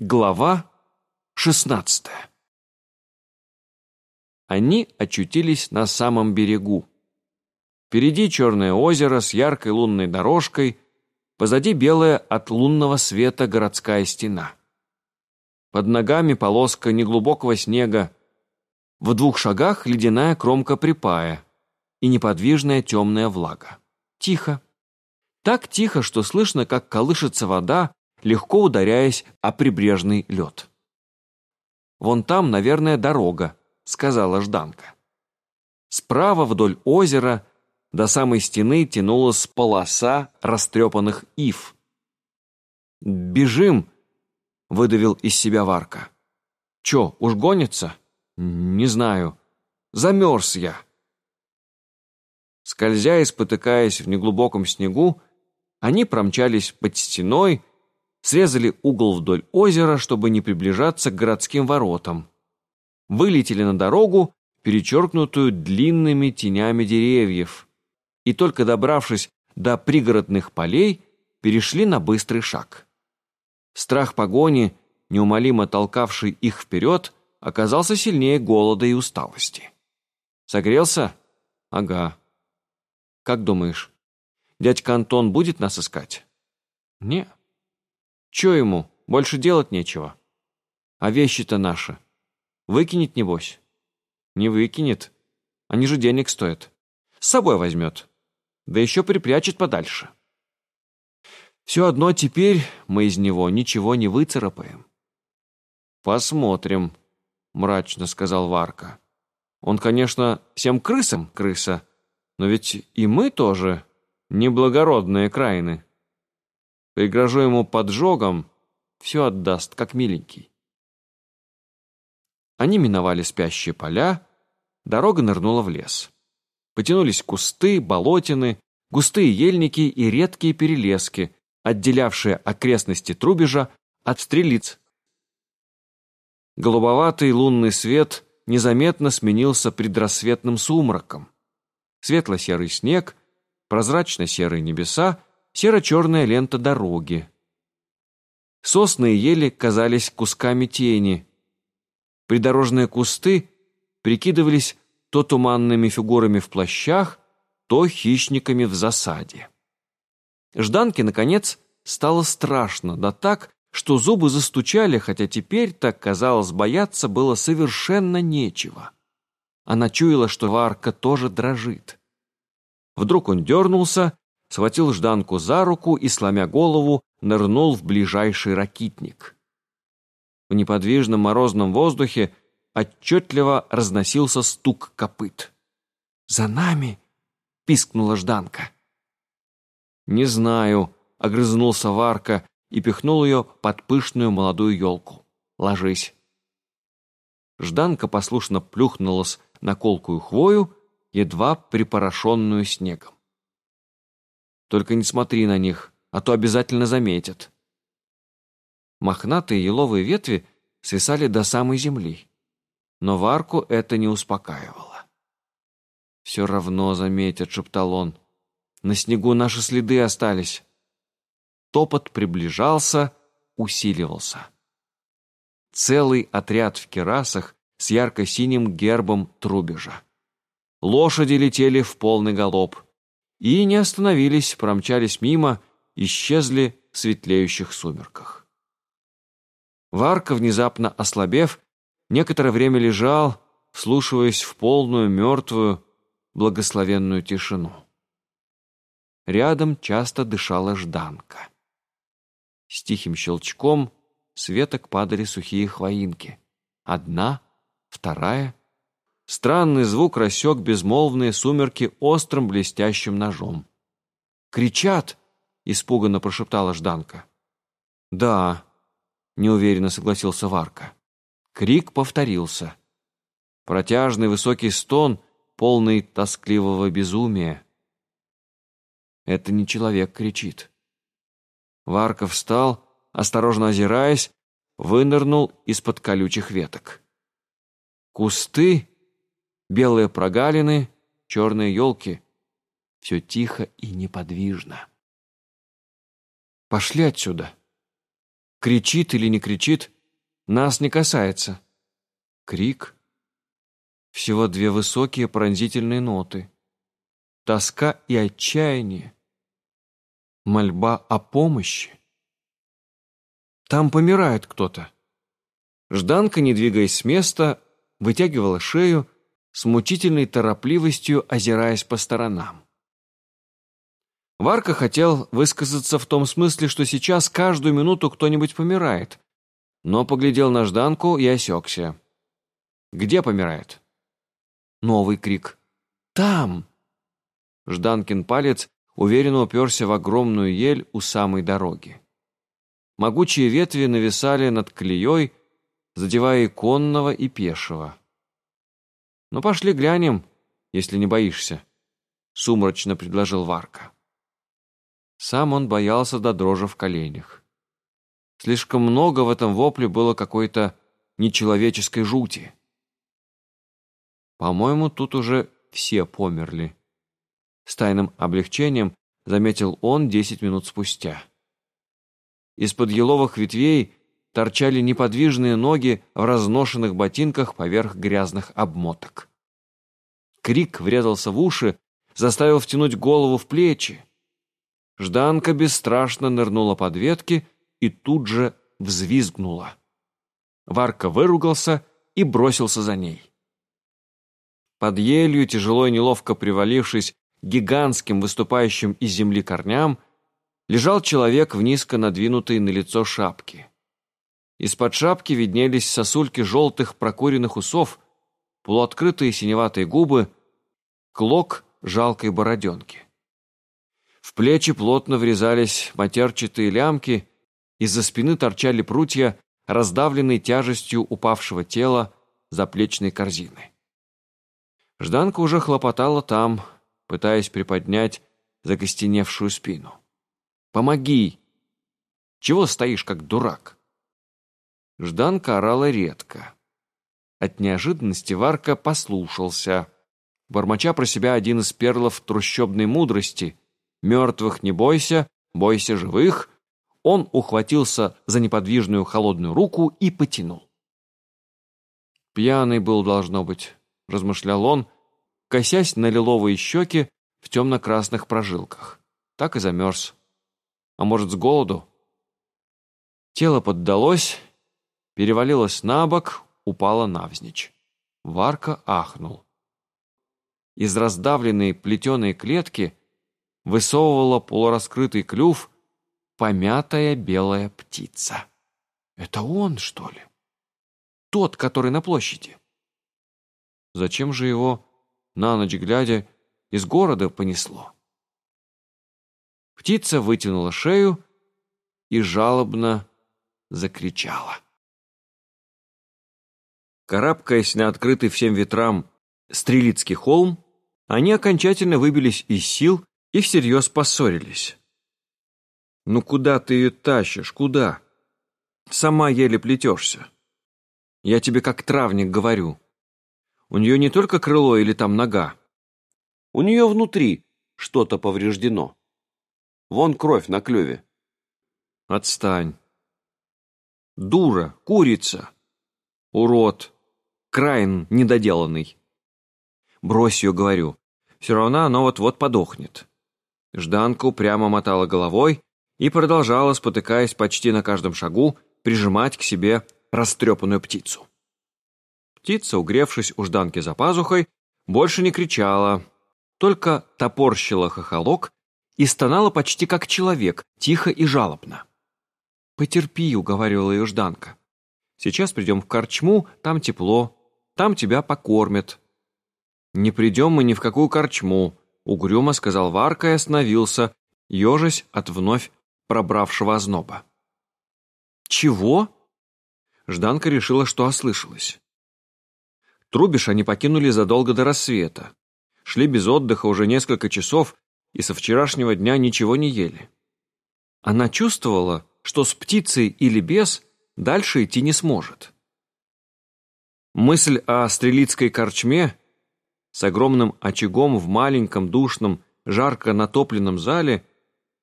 Глава шестнадцатая Они очутились на самом берегу. Впереди черное озеро с яркой лунной дорожкой, позади белая от лунного света городская стена. Под ногами полоска неглубокого снега, в двух шагах ледяная кромка припая и неподвижная темная влага. Тихо. Так тихо, что слышно, как колышется вода, легко ударяясь о прибрежный лед. «Вон там, наверное, дорога», — сказала Жданка. Справа вдоль озера до самой стены тянулась полоса растрепанных ив. «Бежим!» — выдавил из себя Варка. «Чё, уж гонится?» «Не знаю. Замерз я». Скользя и спотыкаясь в неглубоком снегу, они промчались под стеной, срезали угол вдоль озера, чтобы не приближаться к городским воротам. Вылетели на дорогу, перечеркнутую длинными тенями деревьев, и только добравшись до пригородных полей, перешли на быстрый шаг. Страх погони, неумолимо толкавший их вперед, оказался сильнее голода и усталости. «Согрелся? Ага. Как думаешь, дядька Антон будет нас искать?» «Не, Че ему, больше делать нечего? А вещи-то наши. Выкинет, небось? Не выкинет. Они же денег стоят. С собой возьмет. Да еще припрячет подальше. Все одно теперь мы из него ничего не выцарапаем. Посмотрим, мрачно сказал Варка. Он, конечно, всем крысам крыса, но ведь и мы тоже неблагородные краины. Пригрожу ему поджогом, все отдаст, как миленький. Они миновали спящие поля, дорога нырнула в лес. Потянулись кусты, болотины, густые ельники и редкие перелески, отделявшие окрестности Трубежа от стрелиц. Голубоватый лунный свет незаметно сменился предрассветным сумраком. Светло-серый снег, прозрачно-серые небеса серо-черная лента дороги. Сосны и ели казались кусками тени. Придорожные кусты прикидывались то туманными фигурами в плащах, то хищниками в засаде. Жданке, наконец, стало страшно, да так, что зубы застучали, хотя теперь, так казалось, бояться было совершенно нечего. Она чуяла, что Варка тоже дрожит. Вдруг он дернулся схватил Жданку за руку и, сломя голову, нырнул в ближайший ракитник. В неподвижном морозном воздухе отчетливо разносился стук копыт. «За нами!» — пискнула Жданка. «Не знаю», — огрызнулся Варка и пихнул ее под пышную молодую елку. «Ложись». Жданка послушно плюхнулась на колкую хвою, едва припорошенную снегом. Только не смотри на них, а то обязательно заметят. Мохнатые еловые ветви свисали до самой земли. Но Варку это не успокаивало. «Все равно заметят», — шептал он. «На снегу наши следы остались». Топот приближался, усиливался. Целый отряд в керасах с ярко-синим гербом трубежа. Лошади летели в полный галоп и не остановились, промчались мимо, исчезли в светлеющих сумерках. Варка, внезапно ослабев, некоторое время лежал, вслушиваясь в полную, мертвую, благословенную тишину. Рядом часто дышала Жданка. С тихим щелчком с веток падали сухие хвоинки. Одна, вторая, Странный звук рассек безмолвные сумерки острым блестящим ножом. «Кричат!» — испуганно прошептала Жданка. «Да», — неуверенно согласился Варка. Крик повторился. Протяжный высокий стон, полный тоскливого безумия. Это не человек кричит. Варка встал, осторожно озираясь, вынырнул из-под колючих веток. Кусты белые прогалины, черные елки. Все тихо и неподвижно. «Пошли отсюда», Кричит или не кричит, нас не касается. Крик. Всего две высокие пронзительные ноты. Тоска и отчаяние. Мольба о помощи. Там помирает кто-то. Жданка, не двигаясь с места, вытягивала шею, с мучительной торопливостью озираясь по сторонам. Варка хотел высказаться в том смысле, что сейчас каждую минуту кто-нибудь помирает, но поглядел на Жданку и осекся. «Где помирает?» Новый крик. «Там!» Жданкин палец уверенно уперся в огромную ель у самой дороги. Могучие ветви нависали над колеей, задевая и конного, и пешего. «Ну, пошли глянем, если не боишься», — сумрачно предложил Варка. Сам он боялся до дрожи в коленях. Слишком много в этом вопле было какой-то нечеловеческой жути. По-моему, тут уже все померли. С тайным облегчением заметил он десять минут спустя. Из-под еловых ветвей торчали неподвижные ноги в разношенных ботинках поверх грязных обмоток. Крик врезался в уши, заставил втянуть голову в плечи. Жданка бесстрашно нырнула под ветки и тут же взвизгнула. Варка выругался и бросился за ней. Под елью, тяжело и неловко привалившись гигантским выступающим из земли корням, лежал человек в низко надвинутой на лицо шапке. Из-под шапки виднелись сосульки желтых прокуренных усов, полуоткрытые синеватые губы, клок жалкой бороденки. В плечи плотно врезались матерчатые лямки, из-за спины торчали прутья, раздавленные тяжестью упавшего тела заплечной корзины. Жданка уже хлопотала там, пытаясь приподнять закостеневшую спину. «Помоги! Чего стоишь, как дурак?» Жданка орала редко. От неожиданности Варка послушался, бормоча про себя один из перлов трущобной мудрости — Мертвых не бойся, бойся живых. Он ухватился за неподвижную холодную руку и потянул. Пьяный был, должно быть, размышлял он, косясь на лиловые щеки в темно-красных прожилках. Так и замерз. А может, с голоду? Тело поддалось, перевалилось на бок, упало навзничь. Варка ахнул. Из раздавленной плетеной клетки высовывала полураскрытый клюв помятая белая птица. Это он, что ли? Тот, который на площади. Зачем же его, на ночь глядя, из города понесло? Птица вытянула шею и жалобно закричала. Карабкаясь на открытый всем ветрам Стрелицкий холм, они окончательно выбились из сил и всерьез поссорились. «Ну куда ты ее тащишь, куда? Сама еле плетешься. Я тебе как травник говорю. У нее не только крыло или там нога. У нее внутри что-то повреждено. Вон кровь на клюве». «Отстань». «Дура, курица, урод, краин недоделанный». «Брось ее, говорю, все равно она вот-вот подохнет». Жданка упрямо мотала головой и продолжала, спотыкаясь почти на каждом шагу, прижимать к себе растрепанную птицу. Птица, угревшись у Жданки за пазухой, больше не кричала, только топорщила хохолок и стонала почти как человек, тихо и жалобно. «Потерпи», — уговаривала ее Жданка. «Сейчас придем в корчму, там тепло, там тебя покормят». «Не придем мы ни в какую корчму», Угрюмо сказал Варка и остановился, ежась от вновь пробравшего озноба. «Чего?» Жданка решила, что ослышалась. Трубиш они покинули задолго до рассвета. Шли без отдыха уже несколько часов и со вчерашнего дня ничего не ели. Она чувствовала, что с птицей или без дальше идти не сможет. Мысль о стрелицкой корчме с огромным очагом в маленьком, душном, жарко натопленном зале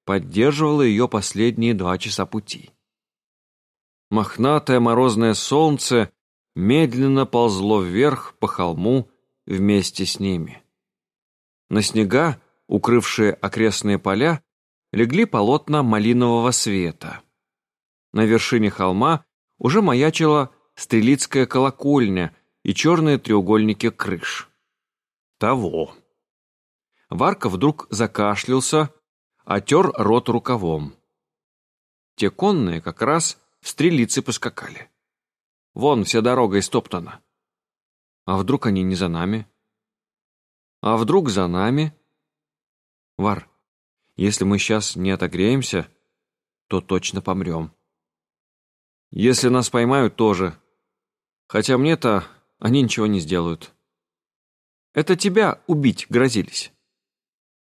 поддерживала ее последние два часа пути. Мохнатое морозное солнце медленно ползло вверх по холму вместе с ними. На снега, укрывшие окрестные поля, легли полотна малинового света. На вершине холма уже маячила стрелицкая колокольня и черные треугольники крыш. Того. Варка вдруг закашлялся, отер рот рукавом. Те конные как раз в стрелицы поскакали. Вон вся дорога истоптана. А вдруг они не за нами? А вдруг за нами? Вар, если мы сейчас не отогреемся, то точно помрем. Если нас поймают, тоже. Хотя мне-то они ничего не сделают. Это тебя убить грозились.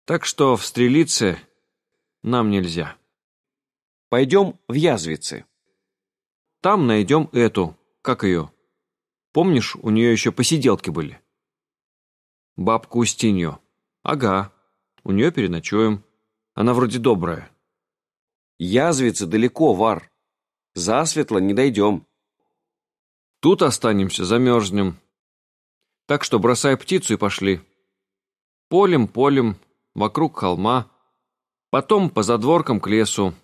Так что в Стрелице нам нельзя. Пойдем в Язвицы. Там найдем эту, как ее. Помнишь, у нее еще посиделки были? Бабку Устинью. Ага, у нее переночуем. Она вроде добрая. Язвицы далеко, Вар. Засветло не дойдем. Тут останемся, замерзнем. Так что бросай птицу и пошли. Полем, полем, вокруг холма. Потом по задворкам к лесу.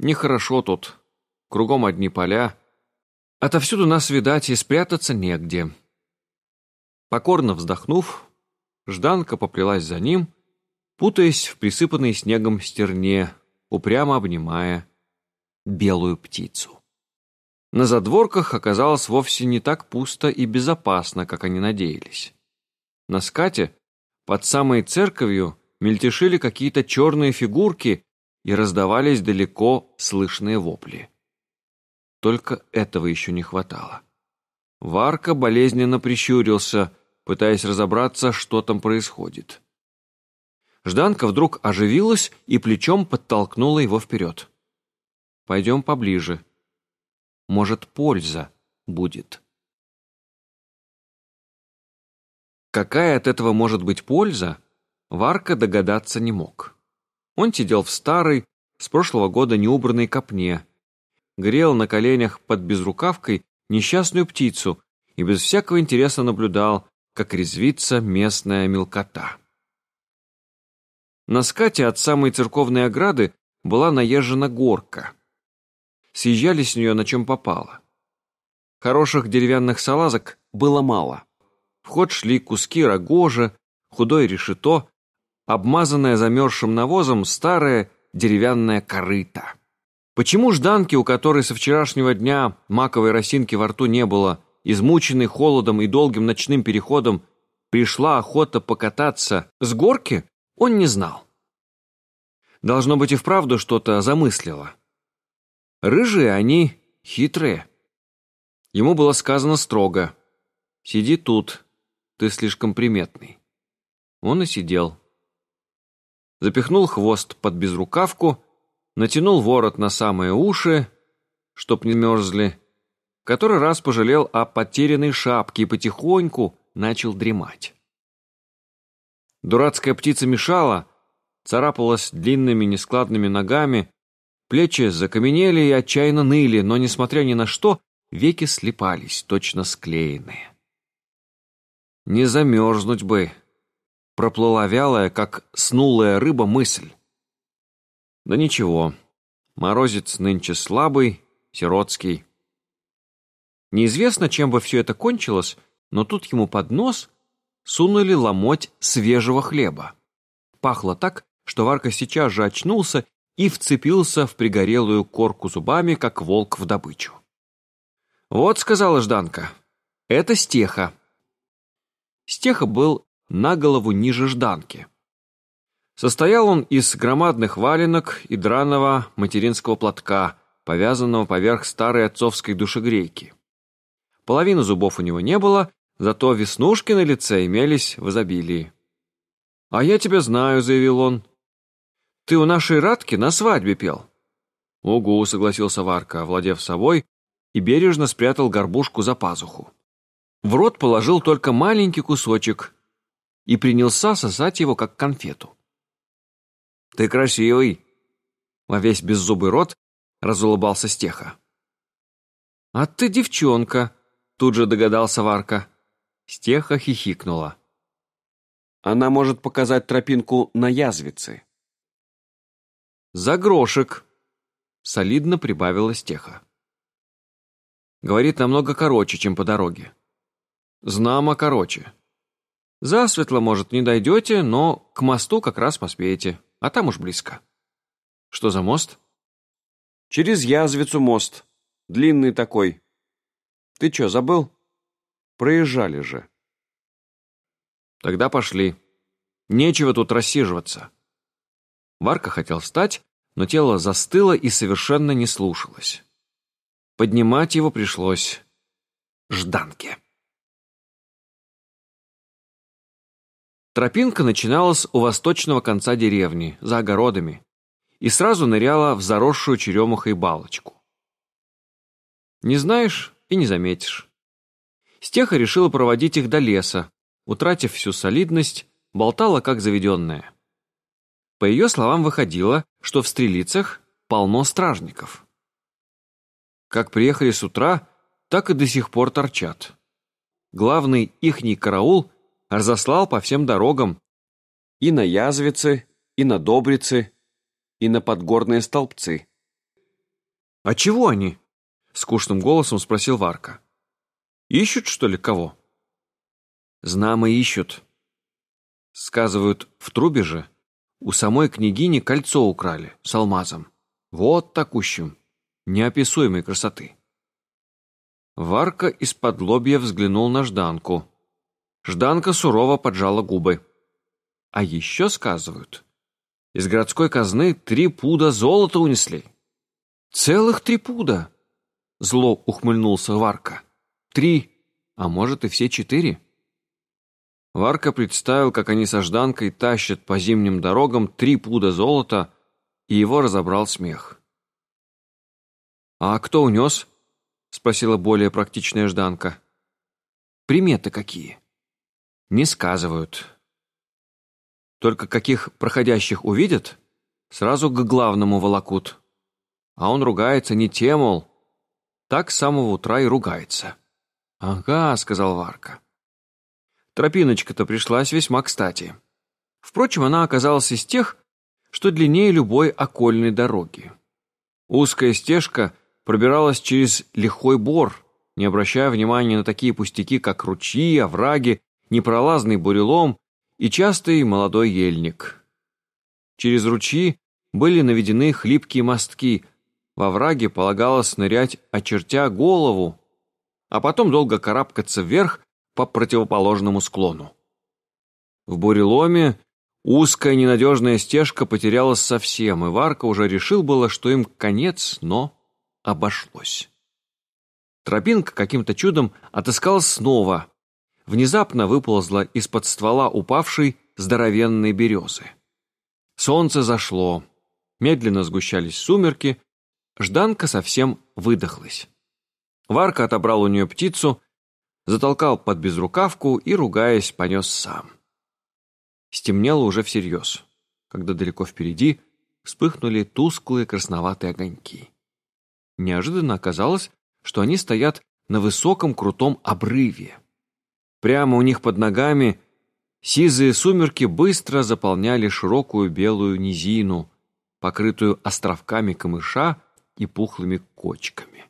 Нехорошо тут. Кругом одни поля. Отовсюду нас видать и спрятаться негде. Покорно вздохнув, Жданка поплелась за ним, путаясь в присыпанной снегом стерне, упрямо обнимая белую птицу. На задворках оказалось вовсе не так пусто и безопасно, как они надеялись. На скате под самой церковью мельтешили какие-то черные фигурки и раздавались далеко слышные вопли. Только этого еще не хватало. Варка болезненно прищурился, пытаясь разобраться, что там происходит. Жданка вдруг оживилась и плечом подтолкнула его вперед. Пойдем поближе. Может, польза будет. Какая от этого может быть польза, Варка догадаться не мог. Он сидел в старой, с прошлого года неубранной копне, грел на коленях под безрукавкой несчастную птицу и без всякого интереса наблюдал, как резвится местная мелкота. На скате от самой церковной ограды была наезжена горка съезжали с нее на чем попало. Хороших деревянных салазок было мало. В ход шли куски рогожа, худое решето, обмазанное замерзшим навозом старое деревянное корыто. Почему жданки, у которой со вчерашнего дня маковой росинки во рту не было, измученный холодом и долгим ночным переходом, пришла охота покататься с горки, он не знал. Должно быть и вправду что-то замыслило. Рыжие они хитрые. Ему было сказано строго. «Сиди тут, ты слишком приметный». Он и сидел. Запихнул хвост под безрукавку, натянул ворот на самые уши, чтоб не мерзли, который раз пожалел о потерянной шапке и потихоньку начал дремать. Дурацкая птица мешала, царапалась длинными нескладными ногами, Плечи закаменели и отчаянно ныли, но, несмотря ни на что, веки слепались, точно склеенные. «Не замерзнуть бы!» — проплыла вялая, как снулая рыба, мысль. «Да ничего, морозец нынче слабый, сиротский». Неизвестно, чем бы все это кончилось, но тут ему под нос сунули ломоть свежего хлеба. Пахло так, что Варка сейчас же очнулся и вцепился в пригорелую корку зубами, как волк в добычу. «Вот», — сказала Жданка, — «это стеха». Стеха был на голову ниже Жданки. Состоял он из громадных валенок и драного материнского платка, повязанного поверх старой отцовской душегрейки. Половины зубов у него не было, зато веснушки на лице имелись в изобилии. «А я тебя знаю», — заявил он. Ты у нашей Радки на свадьбе пел». «Угу», — согласился Варка, овладев собой, и бережно спрятал горбушку за пазуху. В рот положил только маленький кусочек и принялся сосать его, как конфету. «Ты красивый!» Во весь беззубый рот разулыбался Стеха. «А ты девчонка», — тут же догадался Варка. Стеха хихикнула. «Она может показать тропинку на язвице». «За грошек», — солидно прибавила Стеха. Говорит намного короче, чем по дороге. Знамо короче. Засветло, может, не дойдете, но к мосту как раз поспеете, а там уж близко. Что за мост? Через язвицу мост. Длинный такой. Ты что, забыл? Проезжали же. Тогда пошли. Нечего тут рассиживаться. Варка хотел встать, но тело застыло и совершенно не слушалось. Поднимать его пришлось Жданке. Тропинка начиналась у восточного конца деревни, за огородами, и сразу ныряла в заросшую черемухой балочку. Не знаешь и не заметишь. Стеха решила проводить их до леса, утратив всю солидность, болтала как заведенная. По ее словам выходило, что в стрелицах полно стражников. Как приехали с утра, так и до сих пор торчат. Главный ихний караул разослал по всем дорогам и на язвицы, и на добрицы, и на подгорные столбцы. «А чего они?» — скучным голосом спросил Варка. «Ищут, что ли, кого?» «Знамо ищут». Сказывают, в трубе же у самой княгини кольцо украли с алмазом. Вот такущим неописуемой красоты. Варка из-под лобья взглянул на Жданку. Жданка сурово поджала губы. А еще сказывают, из городской казны три пуда золота унесли. Целых три пуда! Зло ухмыльнулся Варка. Три, а может и все четыре. Варка представил, как они со Жданкой тащат по зимним дорогам три пуда золота, и его разобрал смех. «А кто унес?» — спросила более практичная Жданка. «Приметы какие?» «Не сказывают. Только каких проходящих увидят, сразу к главному волокут. А он ругается не тем, мол, так с самого утра и ругается». «Ага», — сказал Варка. Тропиночка-то пришлась весьма кстати. Впрочем, она оказалась из тех, что длиннее любой окольной дороги. Узкая стежка пробиралась через лихой бор, не обращая внимания на такие пустяки, как ручьи, овраги, непролазный бурелом и частый молодой ельник. Через ручьи были наведены хлипкие мостки, во враге полагалось нырять, очертя голову, а потом долго карабкаться вверх по противоположному склону. В буреломе узкая ненадежная стежка потерялась совсем, и Варка уже решил было, что им конец, но обошлось. Тропинка каким-то чудом отыскалась снова. Внезапно выползла из-под ствола упавшей здоровенной березы. Солнце зашло. Медленно сгущались сумерки. Жданка совсем выдохлась. Варка отобрал у нее птицу, затолкал под безрукавку и, ругаясь, понес сам. Стемнело уже всерьез, когда далеко впереди вспыхнули тусклые красноватые огоньки. Неожиданно оказалось, что они стоят на высоком крутом обрыве. Прямо у них под ногами сизые сумерки быстро заполняли широкую белую низину, покрытую островками камыша и пухлыми кочками.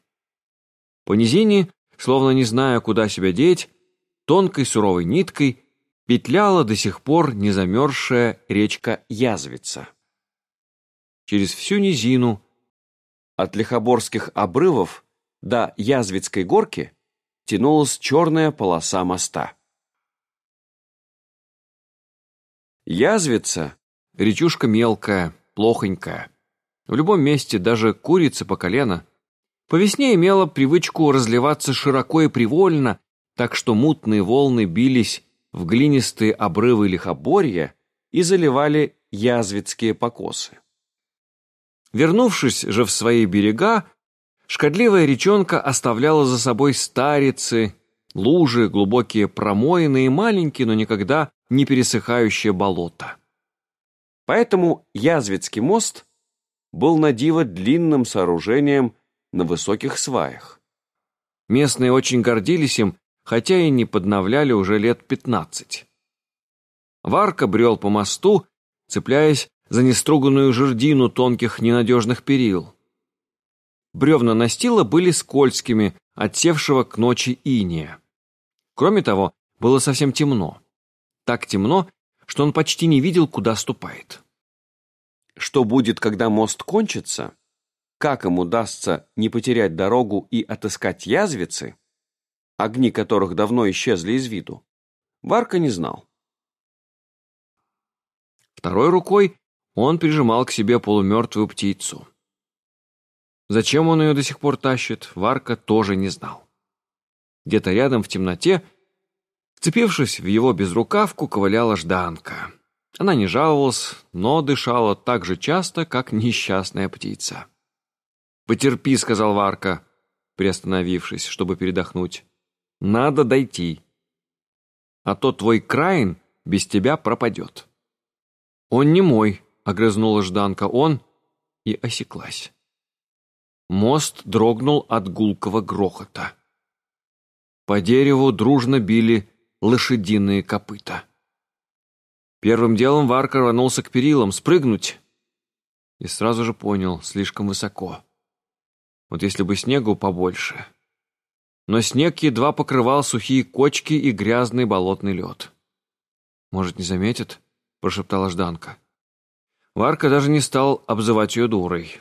По низине, словно не зная, куда себя деть, тонкой суровой ниткой петляла до сих пор незамерзшая речка Язвица. Через всю низину от Лихоборских обрывов до Язвицкой горки тянулась черная полоса моста. Язвица — речушка мелкая, плохонькая. В любом месте, даже курица по колено. По весне имела привычку разливаться широко и привольно, так что мутные волны бились в глинистые обрывы лихоборья и заливали язвицкие покосы. Вернувшись же в свои берега, шкодливая речонка оставляла за собой старицы, лужи, глубокие промоины и маленькие, но никогда не пересыхающие болота. Поэтому Язвицкий мост был на диво длинным сооружением на высоких сваях. Местные очень гордились им, хотя и не подновляли уже лет пятнадцать. Варка брел по мосту, цепляясь за неструганную жердину тонких ненадежных перил. Бревна настила были скользкими, отсевшего к ночи иния. Кроме того, было совсем темно. Так темно, что он почти не видел, куда ступает. Что будет, когда мост кончится? Как им удастся не потерять дорогу и отыскать язвицы, огни которых давно исчезли из виду, Варка не знал. Второй рукой он прижимал к себе полумертвую птицу. Зачем он ее до сих пор тащит, Варка тоже не знал. Где-то рядом в темноте, вцепившись в его безрукавку, ковыляла Жданка. Она не жаловалась, но дышала так же часто, как несчастная птица. «Потерпи», — сказал Варка, приостановившись, чтобы передохнуть. «Надо дойти, а то твой Краин без тебя пропадет». «Он не мой», — огрызнула Жданка, — «он...» и осеклась. Мост дрогнул от гулкого грохота. По дереву дружно били лошадиные копыта. Первым делом Варка рванулся к перилам, спрыгнуть. И сразу же понял, слишком высоко. Вот если бы снегу побольше. Но снег едва покрывал сухие кочки и грязный болотный лед. «Может, не заметит?» — прошептала Жданка. Варка даже не стал обзывать ее дурой.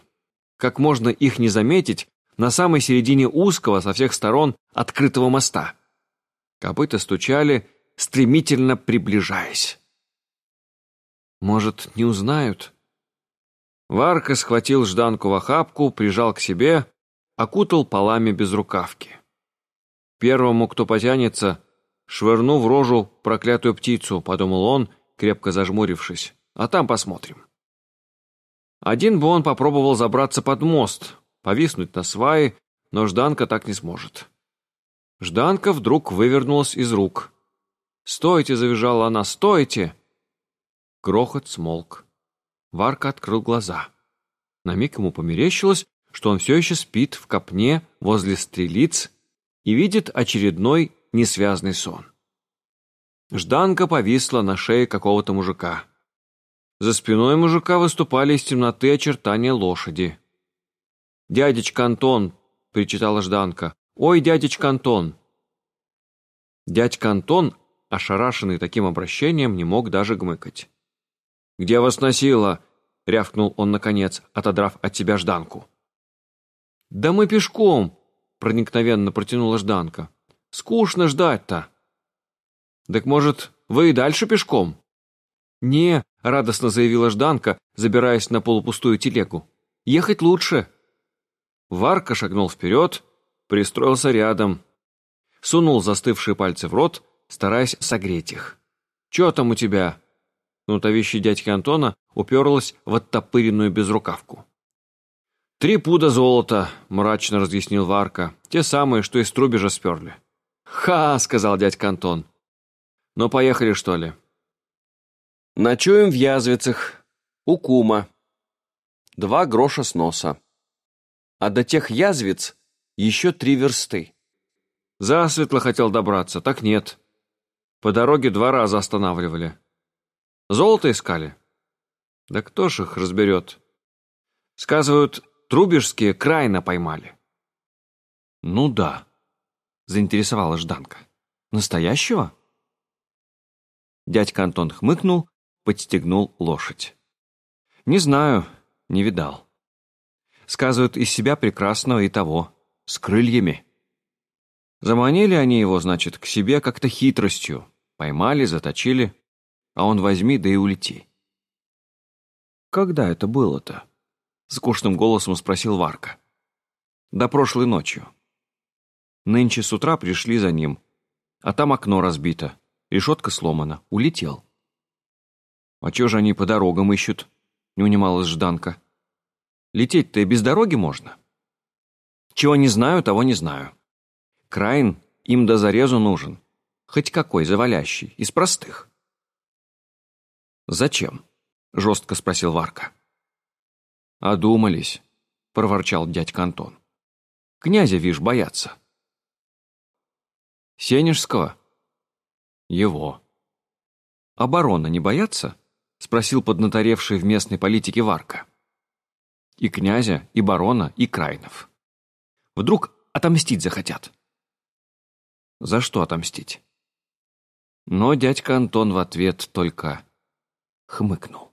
Как можно их не заметить на самой середине узкого со всех сторон открытого моста? Копыта стучали, стремительно приближаясь. Может, не узнают? Варка схватил Жданку в охапку, прижал к себе, окутал полами без рукавки. Первому, кто потянется, швырну в рожу проклятую птицу, подумал он, крепко зажмурившись. А там посмотрим. Один бы он попробовал забраться под мост, повиснуть на свае, но Жданка так не сможет. Жданка вдруг вывернулась из рук. «Стойте!» — завизжала она. «Стойте!» Грохот смолк. Варка открыл глаза. На миг ему померещилось, что он все еще спит в копне возле стрелиц и видит очередной несвязный сон. Жданка повисла на шее какого-то мужика. За спиной мужика выступали из темноты очертания лошади. «Дядечка Антон!» — причитала Жданка. «Ой, дядечка Антон!» Дядька Антон, ошарашенный таким обращением, не мог даже гмыкать. «Где вас носило?» — рявкнул он наконец, отодрав от себя Жданку. «Да мы пешком!» — проникновенно протянула Жданка. «Скучно ждать-то!» «Так, может, вы и дальше пешком?» «Не», — радостно заявила Жданка, забираясь на полупустую телегу. «Ехать лучше». Варка шагнул вперед, пристроился рядом, сунул застывшие пальцы в рот, стараясь согреть их. «Че там у тебя?» Кнутовище дядьки Антона уперлась в оттопыренную безрукавку. «Три пуда золота», — мрачно разъяснил Варка. «Те самые, что из трубежа сперли». «Ха!» — сказал дядька Антон. «Ну, поехали, что ли?» Ночуем в Язвицах, у кума. Два гроша с носа. А до тех язвиц еще три версты. Засветло хотел добраться, так нет. По дороге два раза останавливали. Золото искали? Да кто ж их разберет? Сказывают, трубежские крайно поймали. Ну да, заинтересовалась Жданка. Настоящего? Дядька Антон хмыкнул подстегнул лошадь. «Не знаю, не видал. Сказывают, из себя прекрасного и того, с крыльями. Заманили они его, значит, к себе как-то хитростью, поймали, заточили, а он возьми да и улети». «Когда это было-то?» — скучным голосом спросил Варка. «Да прошлой ночью. Нынче с утра пришли за ним, а там окно разбито, решетка сломана, улетел». «А чё же они по дорогам ищут?» — не унималась Жданка. «Лететь-то и без дороги можно». «Чего не знаю, того не знаю. Краин им до зарезу нужен. Хоть какой, завалящий, из простых». «Зачем?» — жестко спросил Варка. «Одумались», — проворчал дядька Антон. «Князя, вишь, боятся. Сенежского? Его. А барона не боятся? Спросил поднаторевший в местной политике Варка. И князя, и барона, и Крайнов. Вдруг отомстить захотят. За что отомстить? Но дядька Антон в ответ только хмыкнул.